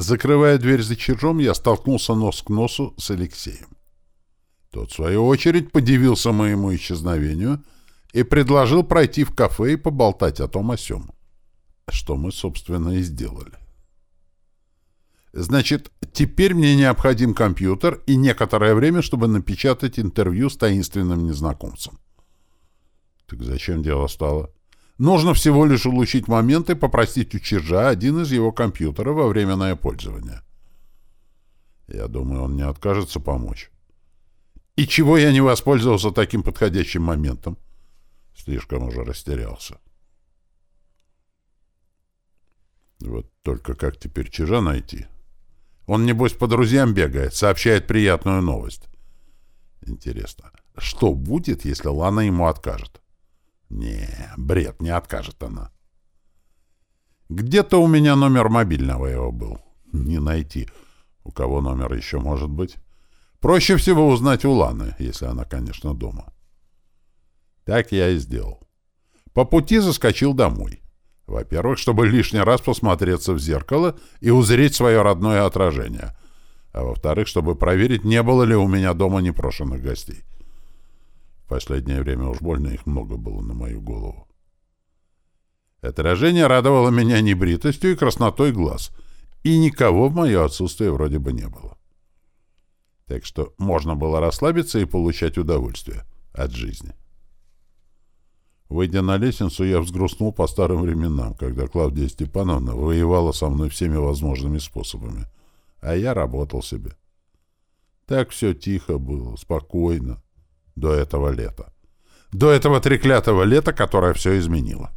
Закрывая дверь за чержом, я столкнулся нос к носу с Алексеем. Тот, в свою очередь, подивился моему исчезновению и предложил пройти в кафе и поболтать о том о сём. Что мы, собственно, и сделали. Значит, теперь мне необходим компьютер и некоторое время, чтобы напечатать интервью с таинственным незнакомцем. Так зачем дело стало? Нужно всего лишь улучшить момент и попросить у Чижа один из его компьютеров во временное пользование. Я думаю, он не откажется помочь. И чего я не воспользовался таким подходящим моментом? Слишком уже растерялся. Вот только как теперь Чижа найти? — он, небось, по друзьям бегает, сообщает приятную новость. Интересно, что будет, если Лана ему откажет? Не, бред, не откажет она. Где-то у меня номер мобильного его был. Не найти. У кого номер еще может быть? Проще всего узнать у Ланы, если она, конечно, дома. Так я и сделал. По пути заскочил домой. Во-первых, чтобы лишний раз посмотреться в зеркало и узреть свое родное отражение. А во-вторых, чтобы проверить, не было ли у меня дома непрошенных гостей. Последнее время уж больно их много было на мою голову. Отражение радовало меня небритостью и краснотой глаз, и никого в мое отсутствие вроде бы не было. Так что можно было расслабиться и получать удовольствие от жизни. Выйдя на лестницу, я взгрустнул по старым временам, когда Клавдия Степановна воевала со мной всеми возможными способами, а я работал себе. Так все тихо было, спокойно, до этого лета. До этого треклятого лета, которое все изменило.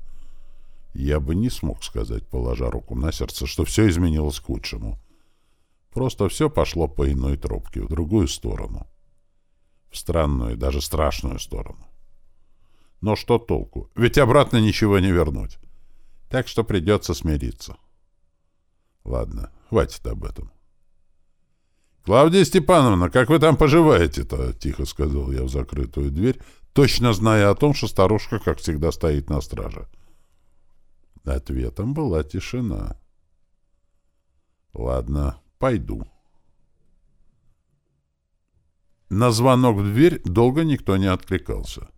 Я бы не смог сказать, положа руку на сердце, что все изменилось к лучшему. Просто все пошло по иной тропке, в другую сторону. В странную, даже страшную сторону. Но что толку? Ведь обратно ничего не вернуть. Так что придется смириться. Ладно, хватит об этом. «Клавдия Степановна, как вы там поживаете-то?» — тихо сказал я в закрытую дверь, точно зная о том, что старушка, как всегда, стоит на страже. Ответом была тишина. «Ладно, пойду». На звонок в дверь долго никто не откликался.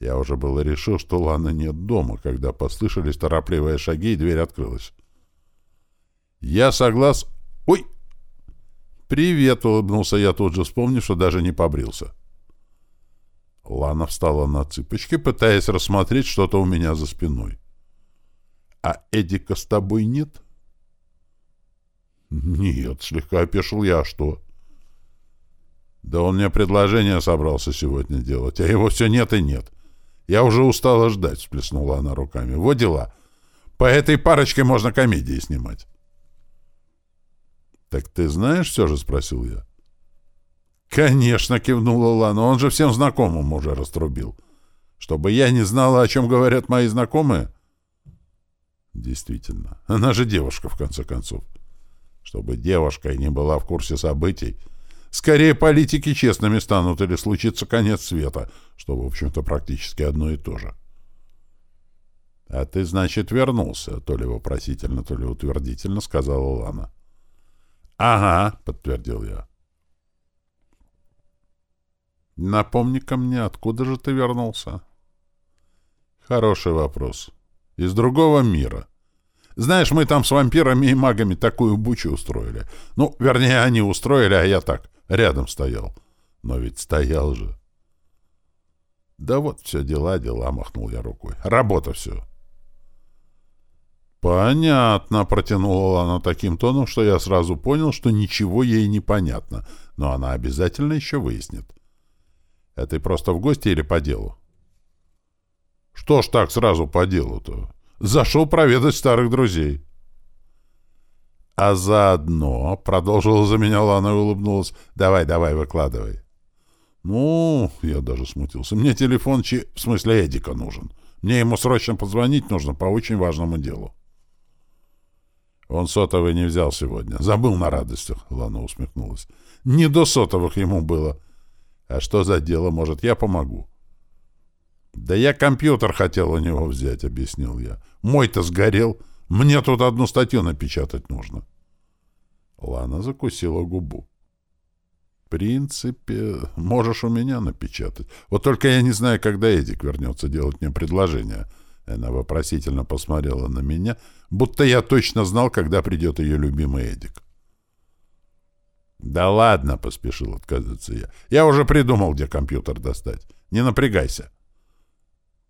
Я уже было решил, что Ланы нет дома, когда послышались торопливые шаги, и дверь открылась. «Я соглас...» «Ой!» «Привет!» — улыбнулся я тут же, вспомнив, что даже не побрился. Лана встала на цыпочки, пытаясь рассмотреть что-то у меня за спиной. «А Эдика с тобой нет?» «Нет», — слегка опешил я, а что?» «Да он мне предложение собрался сегодня делать, а его все нет и нет. Я уже устала ждать, всплеснула она руками. Вот дела. По этой парочке можно комедии снимать. Так ты знаешь все же, спросил я. Конечно, кивнула Лана. Он же всем знакомым уже раструбил. Чтобы я не знала, о чем говорят мои знакомые. Действительно. Она же девушка, в конце концов. Чтобы девушка и не была в курсе событий, Скорее политики честными станут или случится конец света, что, в общем-то, практически одно и то же. — А ты, значит, вернулся, — то ли вопросительно, то ли утвердительно, — сказала Лана. — Ага, — подтвердил я. — Напомни-ка мне, откуда же ты вернулся? — Хороший вопрос. Из другого мира. Знаешь, мы там с вампирами и магами такую бучу устроили. Ну, вернее, они устроили, а я так, Рядом стоял. Но ведь стоял же. Да вот все дела, дела, махнул я рукой. Работа все. Понятно, протянула она таким тоном, что я сразу понял, что ничего ей не понятно, но она обязательно еще выяснит. Это ты просто в гости или по делу? Что ж так сразу по делу-то? Зашел проведать старых друзей. А заодно, — продолжила за меня Лана и улыбнулась, — давай, давай, выкладывай. Ну, я даже смутился. Мне телефон, чи... в смысле Эдика нужен. Мне ему срочно позвонить нужно по очень важному делу. Он сотовый не взял сегодня. Забыл на радостях, — Лана усмехнулась. Не до сотовых ему было. А что за дело? Может, я помогу? Да я компьютер хотел у него взять, — объяснил я. Мой-то сгорел. — мне тут одну статью напечатать нужно. Лана закусила губу. В принципе, можешь у меня напечатать. Вот только я не знаю, когда Эдик вернется делать мне предложение. Она вопросительно посмотрела на меня, будто я точно знал, когда придет ее любимый Эдик. «Да ладно», — поспешил отказаться я. «Я уже придумал, где компьютер достать. Не напрягайся».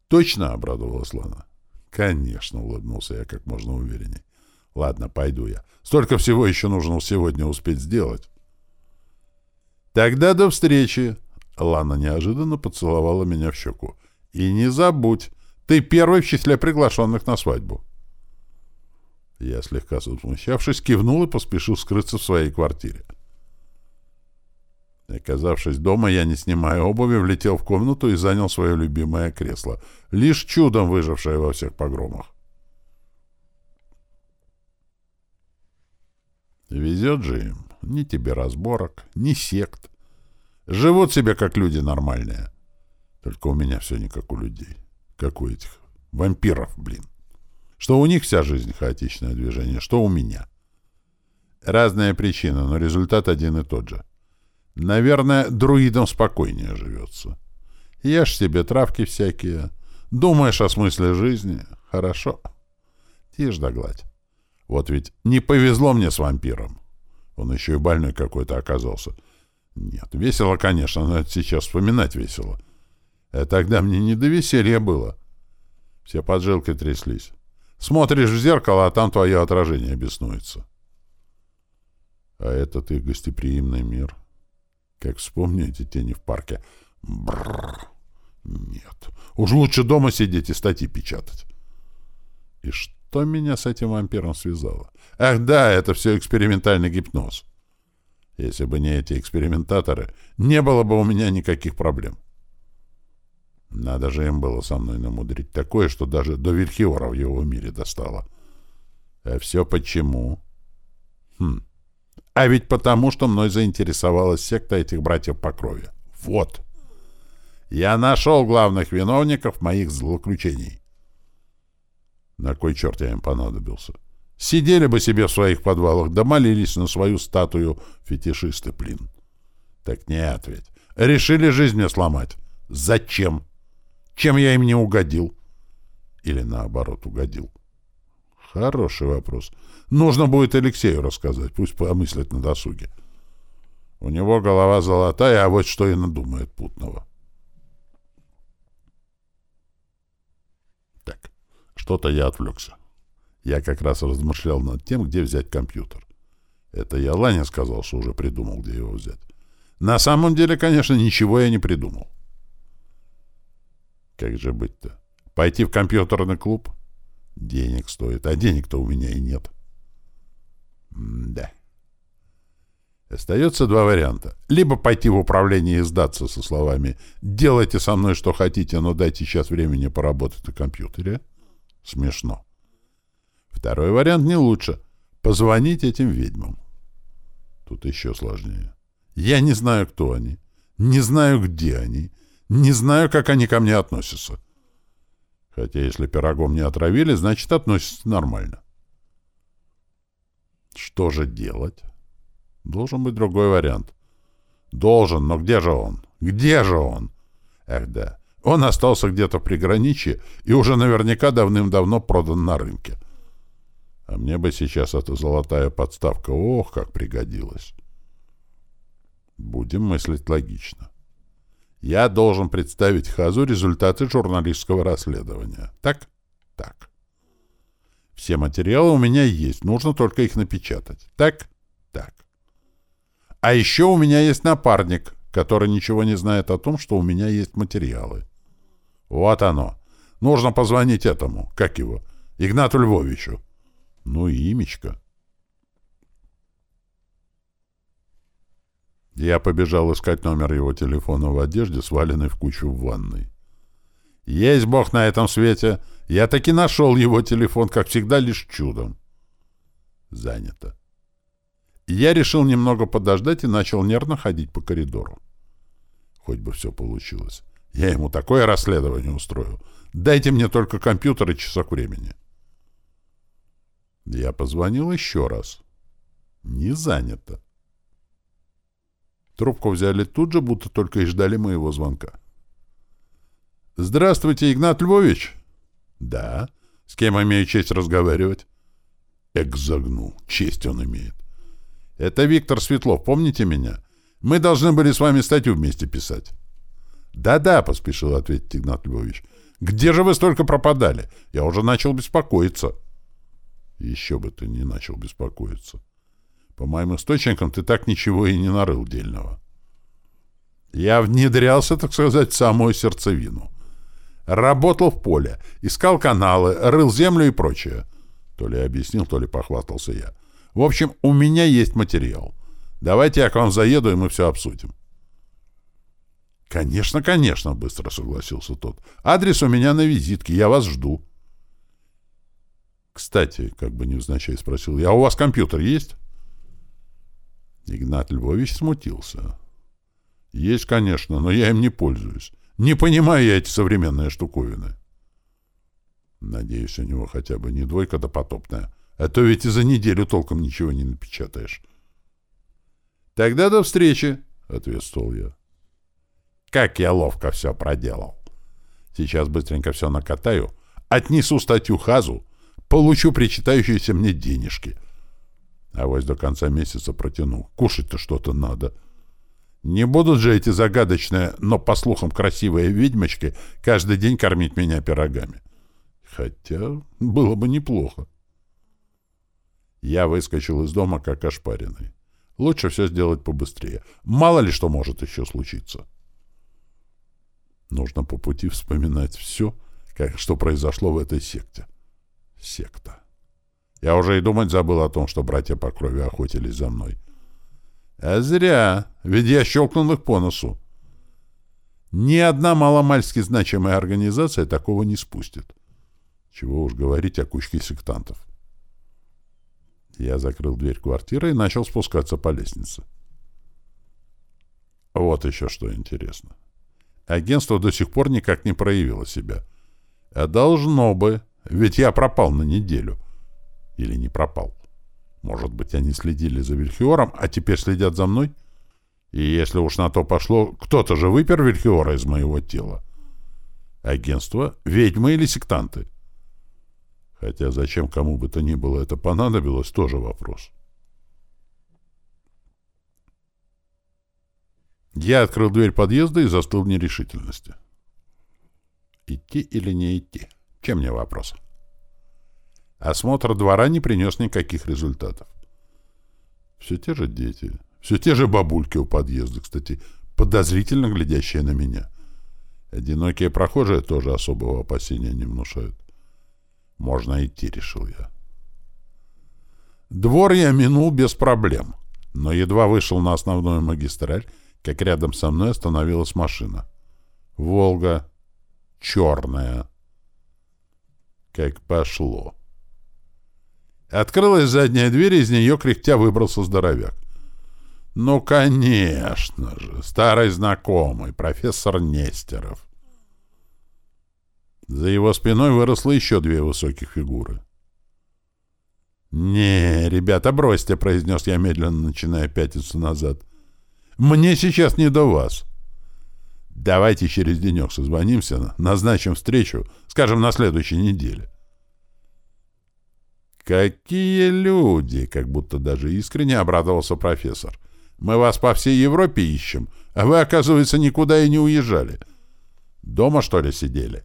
«Точно?» — обрадовалась Лана. «Конечно», — улыбнулся я как можно уверенней. «Ладно, пойду я. Столько всего еще нужно сегодня успеть сделать». «Тогда до встречи!» Лана неожиданно поцеловала меня в щеку. «И не забудь, ты первый в числе приглашенных на свадьбу». Я, слегка смущавшись, кивнул и поспешил скрыться в своей квартире. Оказавшись дома, я, не снимая обуви, влетел в комнату и занял свое любимое кресло, лишь чудом выжившее во всех погромах. Везет же им. Ни тебе разборок, ни сект. Живут себе, как люди нормальные. Только у меня все не как у людей. Как у этих вампиров, блин. Что у них вся жизнь хаотичное движение, что у меня. Разные причины, но результат один и тот же. Наверное, друидам спокойнее живется. Ешь себе травки всякие. Думаешь о смысле жизни. Хорошо. Тишь да гладь. Вот ведь не повезло мне с вампиром. Он еще и больной какой-то оказался. Нет, весело, конечно, но это сейчас вспоминать весело. А тогда мне не до веселья было. Все поджилки тряслись. Смотришь в зеркало, а там твое отражение беснуется. А этот их гостеприимный мир. Как вспомню эти тени в парке. Бррр. Нет. Уж лучше дома сидеть и статьи печатать. И что? Меня с этим вампиром связало? Ах да, это все экспериментальный гипноз. Если бы не эти экспериментаторы, не было бы у меня никаких проблем. Надо же им было со мной намудрить такое, что даже до Вильхиора в его мире достало. А все почему? Хм. А ведь потому, что мной заинтересовалась секта этих братьев по крови. Вот. Я нашел главных виновников моих злоключений. На кой черт я им понадобился? Сидели бы себе в своих подвалах, да молились на свою статую фетишисты, блин. Так нет ведь. Решили жизнь мне сломать. Зачем? Чем я им не угодил? Или наоборот угодил? Хороший вопрос. Нужно будет Алексею рассказать, пусть помыслит на досуге. У него голова золотая, а вот что и надумает путного. Так, что-то я отвлекся. Я как раз размышлял над тем, где взять компьютер. Это я Лане сказал, что уже придумал, где его взять. На самом деле, конечно, ничего я не придумал. Как же быть-то? Пойти в компьютерный клуб? Денег стоит, а денег-то у меня и нет. М да. Остается два варианта. Либо пойти в управление и сдаться со словами «Делайте со мной что хотите, но дайте сейчас времени поработать на компьютере». Смешно. Второй вариант не лучше. Позвонить этим ведьмам. Тут еще сложнее. Я не знаю, кто они. Не знаю, где они. Не знаю, как они ко мне относятся. Хотя если пирогом не отравили, значит, относятся нормально. Что же делать? Должен быть другой вариант. Должен, но где же он? Где же он? Эх да, он остался где-то в приграничье и уже наверняка давным-давно продан на рынке. А мне бы сейчас эта золотая подставка, ох, как пригодилась. Будем мыслить логично. Я должен представить Хазу результаты журналистского расследования. Так? Так. Все материалы у меня есть, нужно только их напечатать. Так? Так. А еще у меня есть напарник, который ничего не знает о том, что у меня есть материалы. Вот оно. Нужно позвонить этому, как его, Игнату Львовичу. Ну и имечко. Я побежал искать номер его телефона в одежде, сваленной в кучу в ванной. Есть бог на этом свете. Я таки нашел его телефон, как всегда, лишь чудом. Занято. Я решил немного подождать и начал нервно ходить по коридору. Хоть бы все получилось. Я ему такое расследование устрою. Дайте мне только компьютер и часок времени. Я позвонил еще раз. Не занято. Трубку взяли тут же, будто только и ждали моего звонка. «Здравствуйте, Игнат Львович!» «Да. С кем имею честь разговаривать?» Экзагнул. Честь он имеет. «Это Виктор Светлов. Помните меня? Мы должны были с вами статью вместе писать». «Да-да», — поспешил ответить Игнат Львович. «Где же вы столько пропадали? Я уже начал беспокоиться». «Еще бы ты не начал беспокоиться. По моим источникам ты так ничего и не нарыл дельного». Я внедрялся, так сказать, в самую сердцевину. Работал в поле, искал каналы, рыл землю и прочее. То ли объяснил, то ли похвастался я. В общем, у меня есть материал. Давайте я к вам заеду, и мы все обсудим. «Конечно, конечно», — быстро согласился тот. «Адрес у меня на визитке, я вас жду». «Кстати», — как бы невзначай спросил я, — «а у вас компьютер есть?» Игнат Львович смутился. «Есть, конечно, но я им не пользуюсь. Не понимаю я эти современные штуковины». Надеюсь, у него хотя бы не двойка допотопная, а то ведь и за неделю толком ничего не напечатаешь. «Тогда до встречи», — ответствовал я. Как я ловко все проделал. Сейчас быстренько все накатаю, отнесу статью Хазу, получу причитающиеся мне денежки. А вось до конца месяца протяну. Кушать-то что-то надо. Не будут же эти загадочные, но, по слухам, красивые ведьмочки каждый день кормить меня пирогами. Хотя было бы неплохо. Я выскочил из дома, как ошпаренный. Лучше все сделать побыстрее. Мало ли что может еще случиться. Нужно по пути вспоминать все, как, что произошло в этой секте. Секта. Я уже и думать забыл о том, что братья по крови охотились за мной. А зря, ведь я щелкнул их по носу. Ни одна маломальски значимая организация такого не спустит. Чего уж говорить о кучке сектантов. Я закрыл дверь квартиры и начал спускаться по лестнице. Вот еще что интересно. Агентство до сих пор никак не проявило себя. А должно бы, ведь я пропал на неделю. Или не пропал. Может быть, они следили за Вильхиором, а теперь следят за мной? И если уж на то пошло, кто-то же выпер Вильхиора из моего тела. Агентство, ведьмы или сектанты? Хотя зачем кому бы то ни было это понадобилось, тоже вопрос. Я открыл дверь подъезда и застыл в нерешительности. Идти или не идти? Чем мне вопрос? Осмотр двора не принес никаких результатов. Все те же дети, все те же бабульки у подъезда, кстати, подозрительно глядящие на меня. Одинокие прохожие тоже особого опасения не внушают. Можно идти, решил я. Двор я минул без проблем, но едва вышел на основную магистраль, как рядом со мной остановилась машина. «Волга. Черная». Как пошло. Открылась задняя дверь, и из нее кряхтя выбрался здоровяк. Ну, конечно же, старый знакомый, профессор Нестеров. За его спиной выросло еще две высоких фигуры. «Не, ребята, бросьте», — произнес я медленно, начиная пятиться назад. Мне сейчас не до вас. Давайте через денек созвонимся, назначим встречу, скажем, на следующей неделе. Какие люди, как будто даже искренне обрадовался профессор. Мы вас по всей Европе ищем, а вы, оказывается, никуда и не уезжали. Дома, что ли, сидели?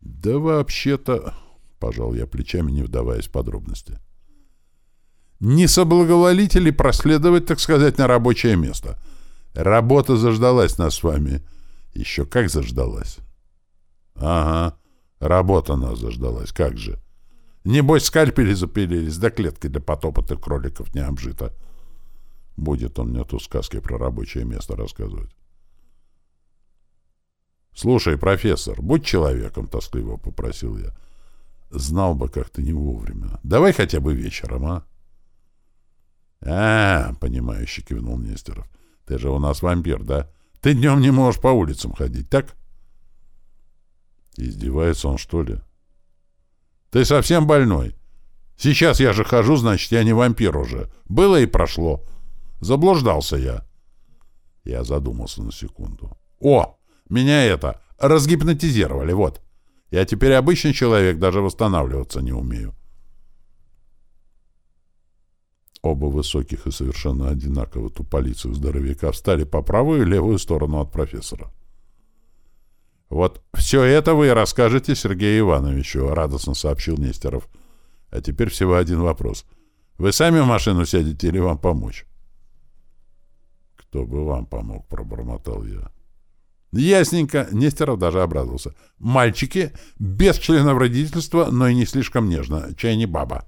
Да вообще-то, пожал я плечами, не вдаваясь в подробности. — не соблаговолите ли проследовать, так сказать, на рабочее место? Работа заждалась нас с вами. Еще как заждалась. Ага, работа нас заждалась, как же. Небось, скальпели запилились, да клеткой для потопотых кроликов не обжито. Будет он мне тут сказки про рабочее место рассказывать. «Слушай, профессор, будь человеком», — тоскливо попросил я. «Знал бы, как ты не вовремя. Давай хотя бы вечером, а?» «А, — понимающе кивнул Нестеров, — ты же у нас вампир, да? Ты днем не можешь по улицам ходить, так?» Издевается он, что ли? «Ты совсем больной? Сейчас я же хожу, значит, я не вампир уже. Было и прошло. Заблуждался я. Я задумался на секунду. О, меня это, разгипнотизировали, вот. Я теперь обычный человек, даже восстанавливаться не умею. Оба высоких и совершенно одинаково туполицых здоровяка встали по правую и левую сторону от профессора. «Вот все это вы расскажете Сергею Ивановичу», — радостно сообщил Нестеров. «А теперь всего один вопрос. Вы сами в машину сядете или вам помочь?» «Кто бы вам помог?» — пробормотал я. «Ясненько», — Нестеров даже обрадовался. «Мальчики, без членов родительства, но и не слишком нежно. Чай не баба».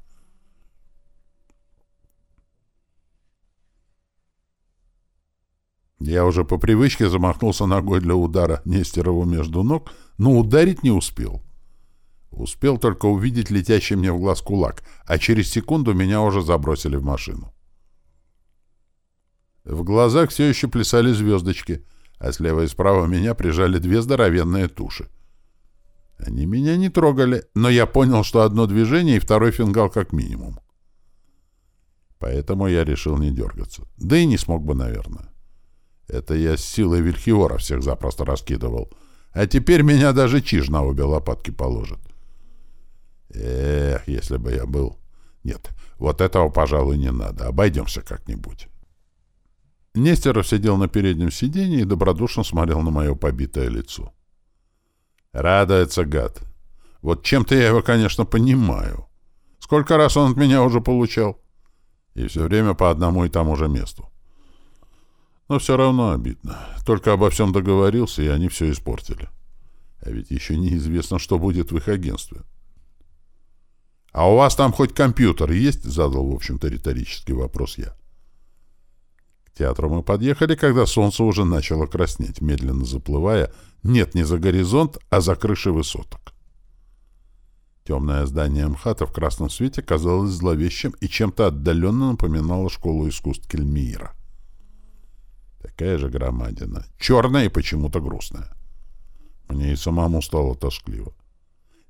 Я уже по привычке замахнулся ногой для удара Нестерову между ног, но ударить не успел. Успел только увидеть летящий мне в глаз кулак, а через секунду меня уже забросили в машину. В глазах все еще плясали звездочки, а слева и справа меня прижали две здоровенные туши. Они меня не трогали, но я понял, что одно движение и второй фингал как минимум. Поэтому я решил не дергаться. Да и не смог бы, наверное. Это я с силой Вильхиора всех запросто раскидывал. А теперь меня даже чиж на обе лопатки положит. Эх, если бы я был... Нет, вот этого, пожалуй, не надо. Обойдемся как-нибудь. Нестеров сидел на переднем сиденье и добродушно смотрел на мое побитое лицо. Радуется гад. Вот чем-то я его, конечно, понимаю. Сколько раз он от меня уже получал? И все время по одному и тому же месту. Но все равно обидно. Только обо всем договорился, и они все испортили. А ведь еще неизвестно, что будет в их агентстве. «А у вас там хоть компьютер есть?» — задал, в общем-то, риторический вопрос я. К театру мы подъехали, когда солнце уже начало краснеть, медленно заплывая, нет, не за горизонт, а за крыши высоток. Темное здание МХАТа в красном свете казалось зловещим и чем-то отдаленно напоминало школу искусств Кельмиира. Такая же громадина. Черная и почему-то грустная. Мне и самому стало тоскливо.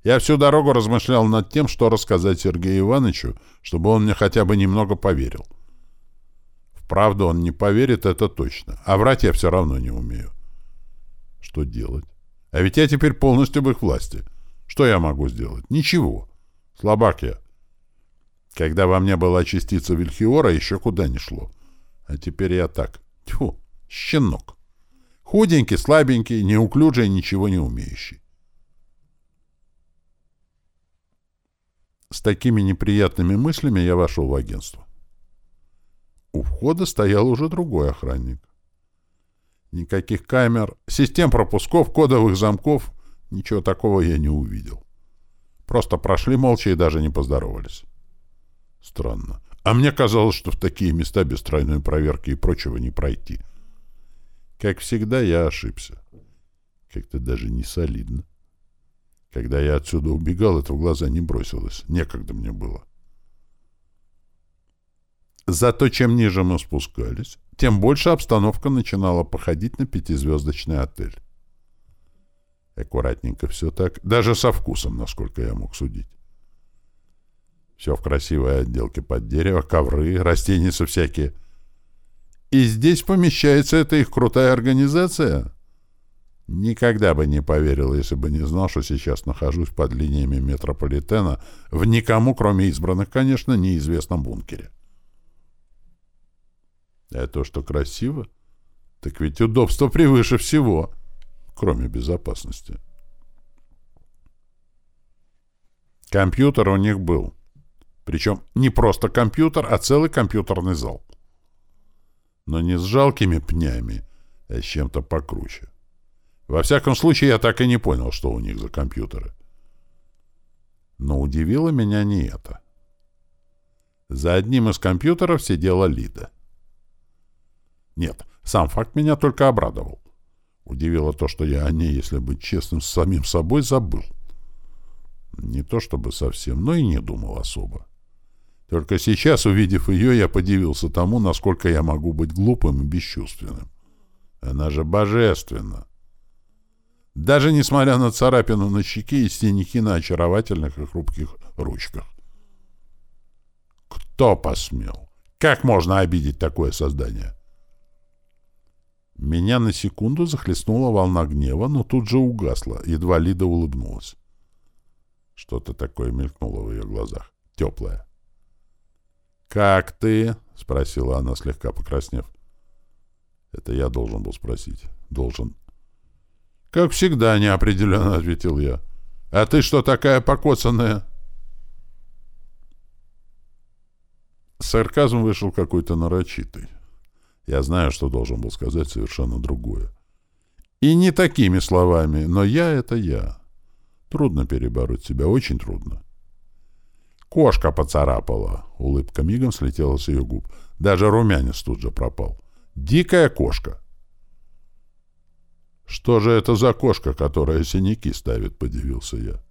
Я всю дорогу размышлял над тем, что рассказать Сергею Ивановичу, чтобы он мне хотя бы немного поверил. Вправду он не поверит, это точно. А врать я все равно не умею. Что делать? А ведь я теперь полностью в их власти. Что я могу сделать? Ничего. Слабак я. Когда во мне была частица Вильхиора, еще куда не шло. А теперь я так. Тьфу. Щенок. Худенький, слабенький, неуклюжий, ничего не умеющий. С такими неприятными мыслями я вошел в агентство. У входа стоял уже другой охранник. Никаких камер, систем пропусков, кодовых замков, ничего такого я не увидел. Просто прошли молча и даже не поздоровались. Странно. А мне казалось, что в такие места без тройной проверки и прочего не пройти — как всегда, я ошибся. Как-то даже не солидно. Когда я отсюда убегал, это в глаза не бросилось. Некогда мне было. Зато чем ниже мы спускались, тем больше обстановка начинала походить на пятизвездочный отель. Аккуратненько все так, даже со вкусом, насколько я мог судить. Все в красивой отделке под дерево, ковры, растения всякие — и здесь помещается эта их крутая организация? Никогда бы не поверил, если бы не знал, что сейчас нахожусь под линиями метрополитена в никому, кроме избранных, конечно, неизвестном бункере. А то, что красиво, так ведь удобство превыше всего, кроме безопасности. Компьютер у них был. Причем не просто компьютер, а целый компьютерный зал но не с жалкими пнями, а с чем-то покруче. Во всяком случае, я так и не понял, что у них за компьютеры. Но удивило меня не это. За одним из компьютеров сидела Лида. Нет, сам факт меня только обрадовал. Удивило то, что я о ней, если быть честным, с самим собой забыл. Не то чтобы совсем, но и не думал особо. Только сейчас, увидев ее, я подивился тому, насколько я могу быть глупым и бесчувственным. Она же божественна. Даже несмотря на царапину на щеке и синяки на очаровательных и хрупких ручках. Кто посмел? Как можно обидеть такое создание? Меня на секунду захлестнула волна гнева, но тут же угасла, едва Лида улыбнулась. Что-то такое мелькнуло в ее глазах. Теплое. «Как ты?» — спросила она, слегка покраснев. Это я должен был спросить. Должен. «Как всегда, неопределенно», — ответил я. «А ты что такая покоцанная?» Сарказм вышел какой-то нарочитый. Я знаю, что должен был сказать совершенно другое. И не такими словами, но я — это я. Трудно перебороть себя, очень трудно. Кошка поцарапала. Улыбка мигом слетела с ее губ. Даже румянец тут же пропал. Дикая кошка. Что же это за кошка, которая синяки ставит, подивился я.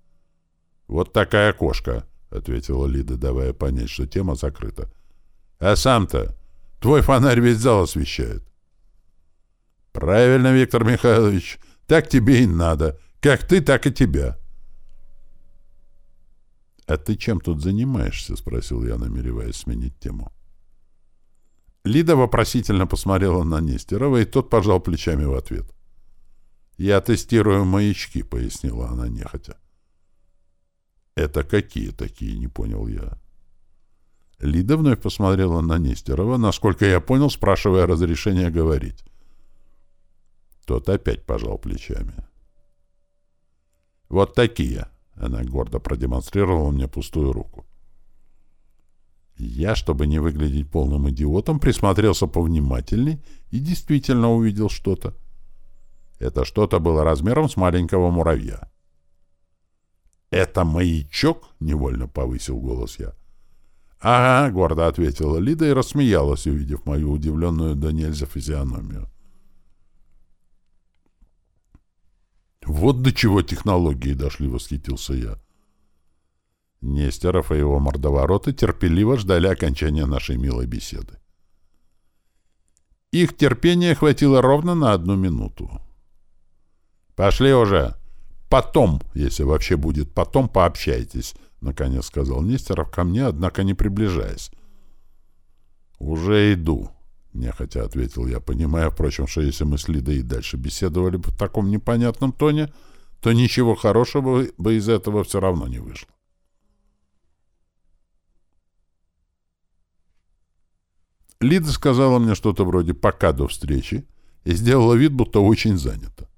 Вот такая кошка, ответила Лида, давая понять, что тема закрыта. А сам-то твой фонарь весь зал освещает. Правильно, Виктор Михайлович, так тебе и надо. Как ты, так и тебя. «А ты чем тут занимаешься?» — спросил я, намереваясь сменить тему. Лида вопросительно посмотрела на Нестерова, и тот пожал плечами в ответ. «Я тестирую маячки», — пояснила она нехотя. «Это какие такие?» — не понял я. Лида вновь посмотрела на Нестерова, насколько я понял, спрашивая разрешения говорить. Тот опять пожал плечами. «Вот такие», — она гордо продемонстрировала мне пустую руку. Я, чтобы не выглядеть полным идиотом, присмотрелся повнимательней и действительно увидел что-то. Это что-то было размером с маленького муравья. «Это маячок?» — невольно повысил голос я. «Ага», — гордо ответила Лида и рассмеялась, увидев мою удивленную до нельзя физиономию. «Вот до чего технологии дошли», — восхитился я. Нестеров и его мордовороты терпеливо ждали окончания нашей милой беседы. Их терпения хватило ровно на одну минуту. «Пошли уже! Потом, если вообще будет потом, пообщайтесь», — наконец сказал Нестеров ко мне, однако не приближаясь. «Уже иду», — нехотя ответил я, понимая, впрочем, что если мы с Лидой и дальше беседовали бы в таком непонятном тоне, то ничего хорошего бы из этого все равно не вышло. Лида сказала мне что-то вроде «пока до встречи» и сделала вид, будто очень занята.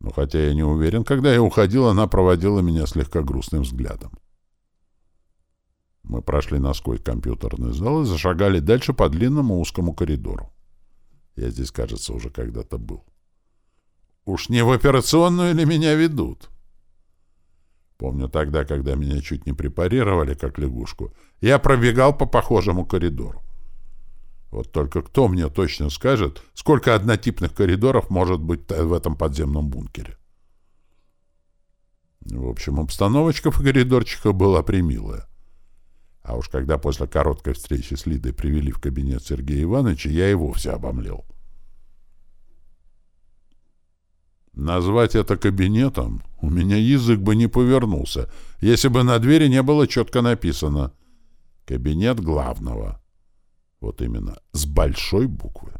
Но хотя я не уверен, когда я уходил, она проводила меня слегка грустным взглядом. Мы прошли насквозь компьютерный зал и зашагали дальше по длинному узкому коридору. Я здесь, кажется, уже когда-то был. Уж не в операционную ли меня ведут? Помню тогда, когда меня чуть не препарировали, как лягушку, я пробегал по похожему коридору. Вот только кто мне точно скажет, сколько однотипных коридоров может быть в этом подземном бункере? В общем, обстановочка в коридорчиках была примилая. А уж когда после короткой встречи с Лидой привели в кабинет Сергея Ивановича, я и вовсе обомлел. Назвать это кабинетом у меня язык бы не повернулся, если бы на двери не было четко написано «Кабинет главного». Вот именно, с большой буквы.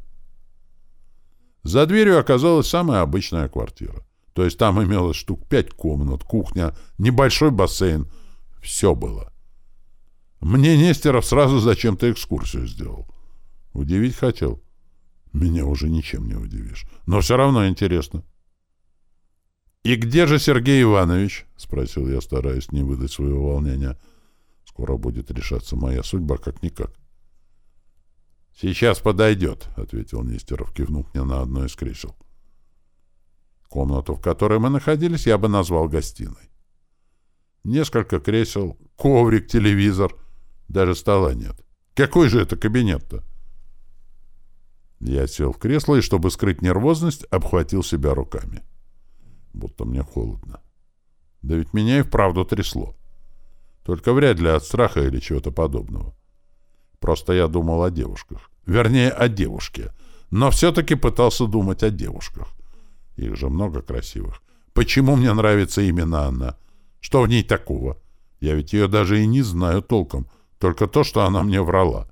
За дверью оказалась самая обычная квартира. То есть там имелось штук пять комнат, кухня, небольшой бассейн. Все было. Мне Нестеров сразу зачем-то экскурсию сделал. Удивить хотел. Меня уже ничем не удивишь. Но все равно интересно. «И где же Сергей Иванович?» — спросил я, стараясь не выдать своего волнения. «Скоро будет решаться моя судьба как-никак». «Сейчас подойдет», — ответил Нестеров, кивнув мне на одно из кресел. Комнату, в которой мы находились, я бы назвал гостиной. Несколько кресел, коврик, телевизор. Даже стола нет. Какой же это кабинет-то? Я сел в кресло и, чтобы скрыть нервозность, обхватил себя руками. Будто мне холодно. Да ведь меня и вправду трясло. Только вряд ли от страха или чего-то подобного. Просто я думал о девушках. Вернее, о девушке. Но все-таки пытался думать о девушках. Их же много красивых. Почему мне нравится именно она? Что в ней такого? Я ведь ее даже и не знаю толком. Только то, что она мне врала.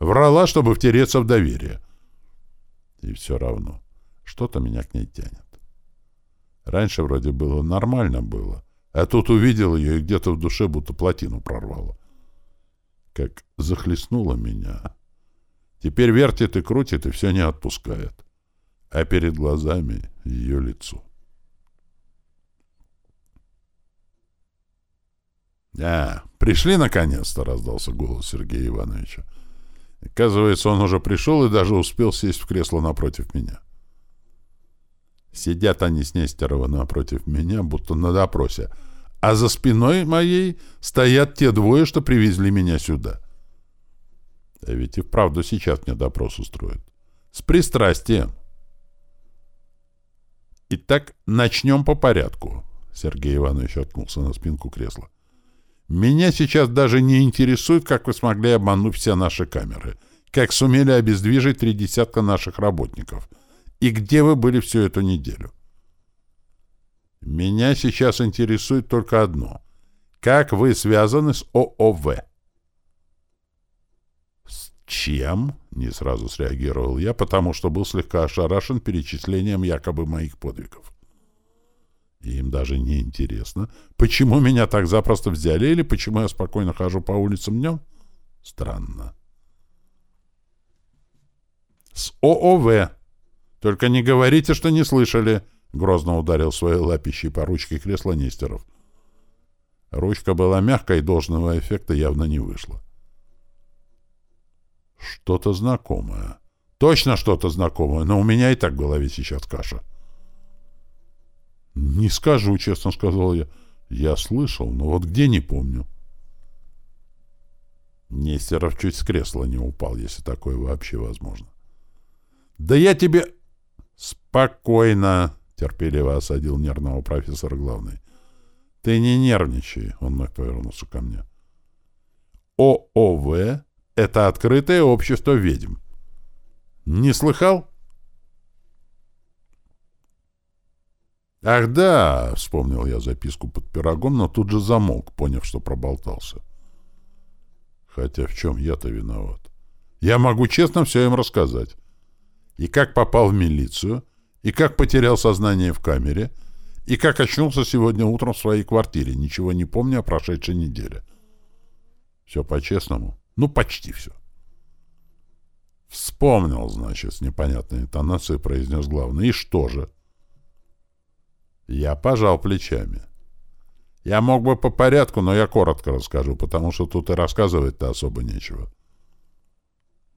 Врала, чтобы втереться в доверие. И все равно, что-то меня к ней тянет. Раньше вроде было нормально было, а тут увидел ее и где-то в душе будто плотину прорвало. Как захлестнуло меня. Теперь вертит и крутит, и все не отпускает. А перед глазами ее лицо. «А, пришли наконец-то!» — раздался голос Сергея Ивановича. Оказывается, он уже пришел и даже успел сесть в кресло напротив меня. Сидят они с Нестерова напротив меня, будто на допросе, а за спиной моей стоят те двое, что привезли меня сюда. А ведь и вправду сейчас мне допрос устроят. С пристрастием. Итак, начнем по порядку. Сергей Иванович откнулся на спинку кресла. Меня сейчас даже не интересует, как вы смогли обмануть все наши камеры, как сумели обездвижить три десятка наших работников, и где вы были всю эту неделю. Меня сейчас интересует только одно. Как вы связаны с ООВ? С чем? Не сразу среагировал я, потому что был слегка ошарашен перечислением якобы моих подвигов. И им даже не интересно, почему меня так запросто взяли или почему я спокойно хожу по улицам днем. Странно. С ООВ. Только не говорите, что не слышали. Грозно ударил своей лапищей по ручке кресла Нестеров. Ручка была мягкой, должного эффекта явно не вышло. Что-то знакомое. Точно что-то знакомое, но у меня и так в голове сейчас каша. — «Не скажу, честно сказал я. Я слышал, но вот где не помню». Нестеров чуть с кресла не упал, если такое вообще возможно. «Да я тебе...» «Спокойно!» — терпеливо осадил нервного профессора главный. «Ты не нервничай!» — он вновь повернулся ко мне. ООВ — это открытое общество ведьм. Не слыхал?» «Ах да!» — вспомнил я записку под пирогом, но тут же замолк, поняв, что проболтался. Хотя в чем я-то виноват? Я могу честно все им рассказать. И как попал в милицию, и как потерял сознание в камере, и как очнулся сегодня утром в своей квартире, ничего не помню о прошедшей неделе. Все по-честному? Ну, почти все. Вспомнил, значит, с непонятной интонацией произнес главный. И что же? Я пожал плечами. Я мог бы по порядку, но я коротко расскажу, потому что тут и рассказывать-то особо нечего.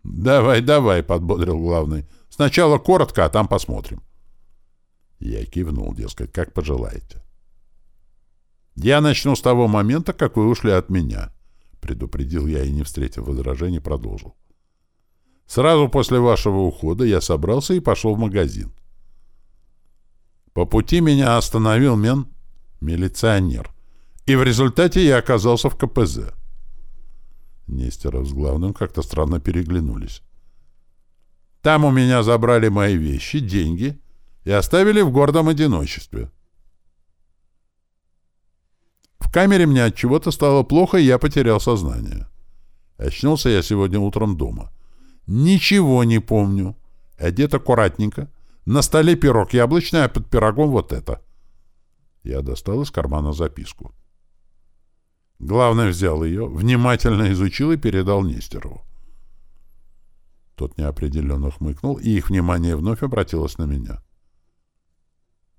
«Давай, давай», — подбодрил главный. «Сначала коротко, а там посмотрим». Я кивнул, дескать, как пожелаете. «Я начну с того момента, как вы ушли от меня», — предупредил я и, не встретив возражений, продолжил. «Сразу после вашего ухода я собрался и пошел в магазин. По пути меня остановил мен, милиционер, и в результате я оказался в КПЗ. Нестеров с главным как-то странно переглянулись. Там у меня забрали мои вещи, деньги и оставили в гордом одиночестве. В камере мне от чего-то стало плохо, и я потерял сознание. Очнулся я сегодня утром дома. Ничего не помню. Одет аккуратненько, на столе пирог яблочный, а под пирогом вот это. Я достал из кармана записку. Главный взял ее, внимательно изучил и передал Нестерову. Тот неопределенно хмыкнул, и их внимание вновь обратилось на меня.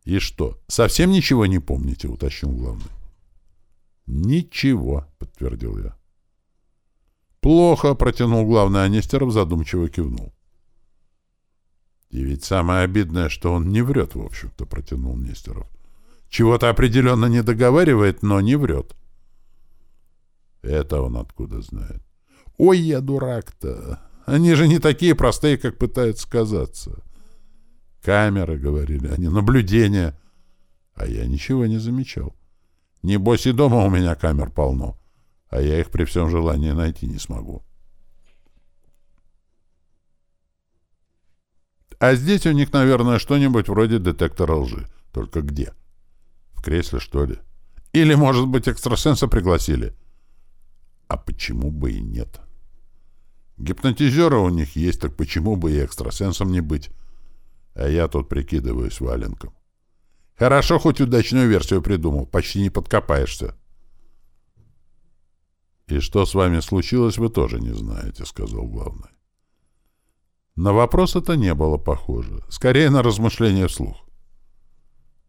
«И что, совсем ничего не помните?» — уточнил главный. «Ничего», — подтвердил я. «Плохо», — протянул главный, а Нестеров задумчиво кивнул. И ведь самое обидное, что он не врет, в общем-то, протянул Нестеров. Чего-то определенно не договаривает, но не врет. Это он откуда знает? Ой, я дурак-то. Они же не такие простые, как пытаются казаться. Камеры, говорили они, наблюдения. А я ничего не замечал. Небось и дома у меня камер полно, а я их при всем желании найти не смогу. А здесь у них, наверное, что-нибудь вроде детектора лжи. Только где? В кресле, что ли? Или, может быть, экстрасенса пригласили? А почему бы и нет? Гипнотизеры у них есть, так почему бы и экстрасенсом не быть? А я тут прикидываюсь валенком. Хорошо, хоть удачную версию придумал, почти не подкопаешься. «И что с вами случилось, вы тоже не знаете», — сказал главный. На вопрос это не было похоже, скорее на размышление вслух.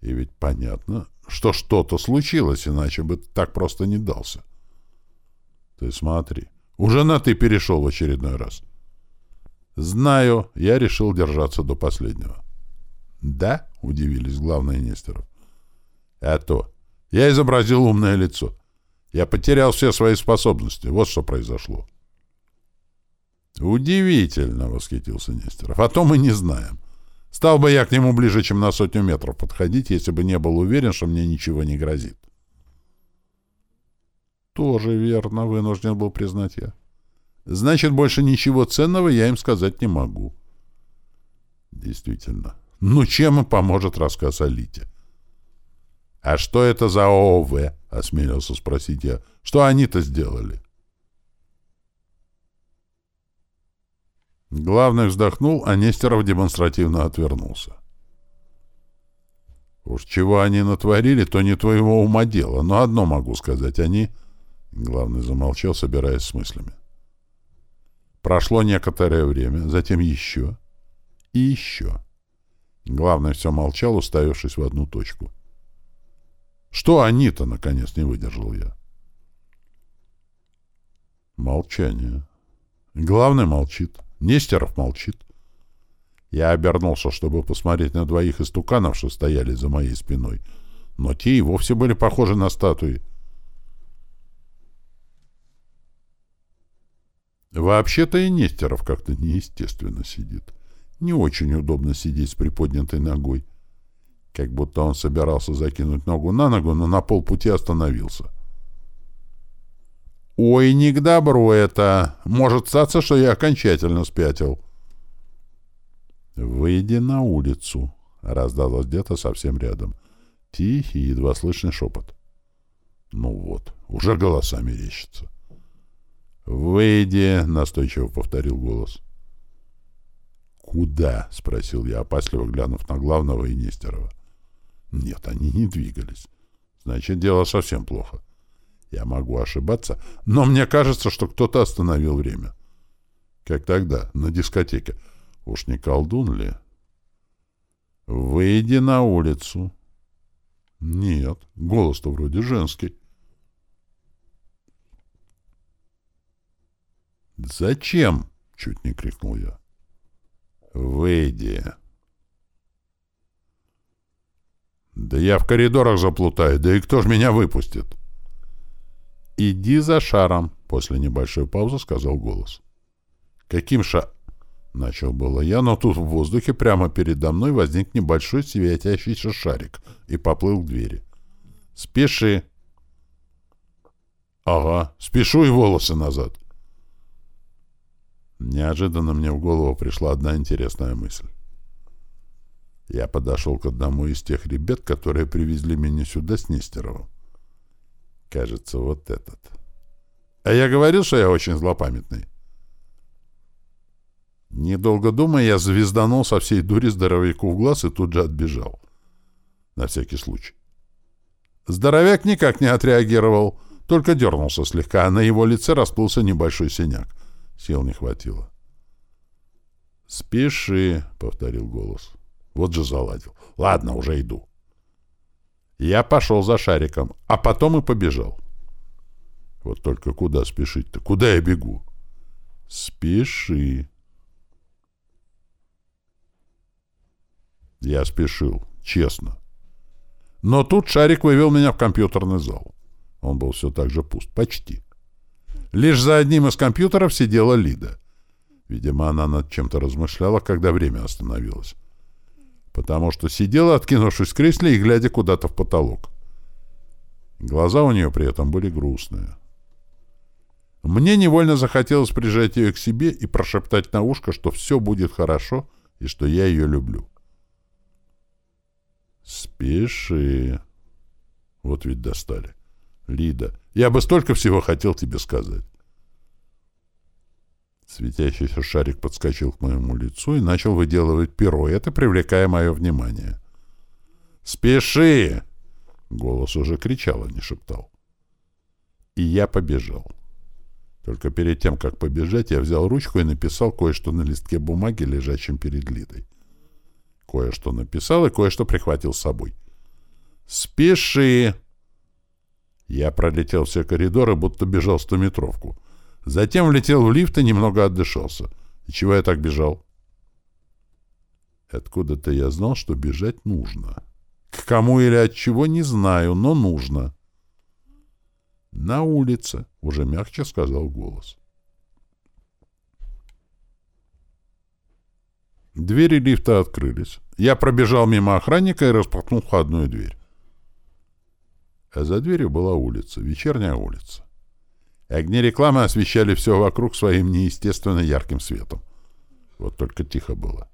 И ведь понятно, что что-то случилось, иначе бы так просто не дался. Ты смотри, уже на «ты» перешел в очередной раз. Знаю, я решил держаться до последнего. Да? — удивились главные Нестеров. А то. Я изобразил умное лицо. Я потерял все свои способности. Вот что произошло. «Удивительно!» — восхитился Нестеров. «А то мы не знаем. Стал бы я к нему ближе, чем на сотню метров подходить, если бы не был уверен, что мне ничего не грозит». «Тоже верно», — вынужден был признать я. «Значит, больше ничего ценного я им сказать не могу». «Действительно. Ну, чем им поможет рассказ о Лите?» «А что это за ООВ?» — осмелился спросить я. «Что они-то сделали?» Главный вздохнул, а Нестеров демонстративно отвернулся. «Уж чего они натворили, то не твоего ума дело, но одно могу сказать, они...» Главный замолчал, собираясь с мыслями. Прошло некоторое время, затем еще и еще. Главный все молчал, уставившись в одну точку. «Что они-то?» — наконец не выдержал я. Молчание. Главный молчит. Нестеров молчит. Я обернулся, чтобы посмотреть на двоих истуканов, что стояли за моей спиной, но те и вовсе были похожи на статуи. Вообще-то и Нестеров как-то неестественно сидит. Не очень удобно сидеть с приподнятой ногой. Как будто он собирался закинуть ногу на ногу, но на полпути остановился. «Ой, не к добру это! Может статься, что я окончательно спятил». «Выйди на улицу», — раздалось где-то совсем рядом. Тихий, едва слышный шепот. «Ну вот, уже голоса мерещатся». «Выйди», — настойчиво повторил голос. «Куда?» — спросил я, опасливо глянув на главного и Нестерова. Нет, они не двигались. Значит, дело совсем плохо. Я могу ошибаться, но мне кажется, что кто-то остановил время. Как тогда, на дискотеке. Уж не колдун ли? «Выйди на улицу». Нет, голос-то вроде женский. «Зачем?» — чуть не крикнул я. «Выйди». «Да я в коридорах заплутаю, да и кто ж меня выпустит?» «Иди за шаром», — после небольшой паузы сказал голос. «Каким ша...» — начал было я, но тут в воздухе прямо передо мной возник небольшой светящийся шарик и поплыл к двери. «Спеши!» «Ага, спешу и волосы назад!» Неожиданно мне в голову пришла одна интересная мысль. Я подошел к одному из тех ребят, которые привезли меня сюда с Нестеровым. Кажется, вот этот. А я говорил, что я очень злопамятный. Недолго думая, я звезданул со всей дури здоровяку в глаз и тут же отбежал. На всякий случай. Здоровяк никак не отреагировал, только дернулся слегка, а на его лице расплылся небольшой синяк. Сил не хватило. «Спеши», — повторил голос. Вот же заладил. Ладно, уже иду. Я пошел за шариком, а потом и побежал. Вот только куда спешить-то? Куда я бегу? Спеши. Я спешил, честно. Но тут шарик вывел меня в компьютерный зал. Он был все так же пуст, почти. Лишь за одним из компьютеров сидела Лида. Видимо, она над чем-то размышляла, когда время остановилось потому что сидела, откинувшись в кресле и глядя куда-то в потолок. Глаза у нее при этом были грустные. Мне невольно захотелось прижать ее к себе и прошептать на ушко, что все будет хорошо и что я ее люблю. «Спеши!» Вот ведь достали. Лида, я бы столько всего хотел тебе сказать. Светящийся шарик подскочил к моему лицу и начал выделывать пируэты, привлекая мое внимание. «Спеши!» — голос уже кричал, а не шептал. И я побежал. Только перед тем, как побежать, я взял ручку и написал кое-что на листке бумаги, лежащем перед Лидой. Кое-что написал и кое-что прихватил с собой. «Спеши!» Я пролетел все коридоры, будто бежал стометровку. Затем влетел в лифт и немного отдышался. И чего я так бежал? Откуда-то я знал, что бежать нужно. К кому или от чего, не знаю, но нужно. «На улице», — уже мягче сказал голос. Двери лифта открылись. Я пробежал мимо охранника и распахнул входную дверь. А за дверью была улица, вечерняя улица. Огни рекламы освещали все вокруг своим неестественно ярким светом. Вот только тихо было.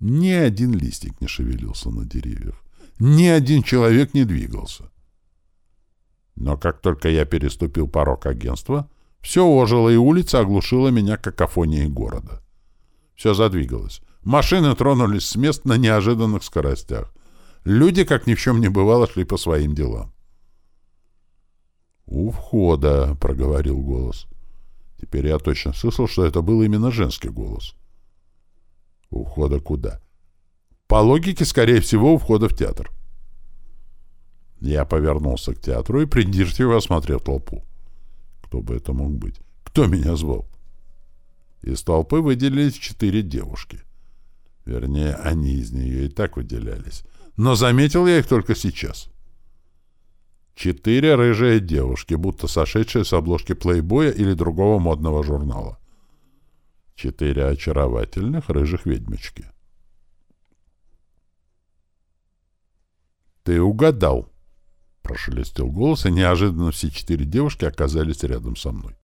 Ни один листик не шевелился на деревьях. Ни один человек не двигался. Но как только я переступил порог агентства, все ожило, и улица оглушила меня какофонией города. Все задвигалось. Машины тронулись с мест на неожиданных скоростях. Люди, как ни в чем не бывало, шли по своим делам. «У входа», — проговорил голос. Теперь я точно слышал, что это был именно женский голос. «У входа куда?» «По логике, скорее всего, у входа в театр». Я повернулся к театру и придирчиво осмотрел толпу. Кто бы это мог быть? Кто меня звал? Из толпы выделились четыре девушки. Вернее, они из нее и так выделялись. Но заметил я их только сейчас. Четыре рыжие девушки, будто сошедшие с обложки плейбоя или другого модного журнала. Четыре очаровательных рыжих ведьмочки. «Ты угадал!» Прошелестел голос, и неожиданно все четыре девушки оказались рядом со мной.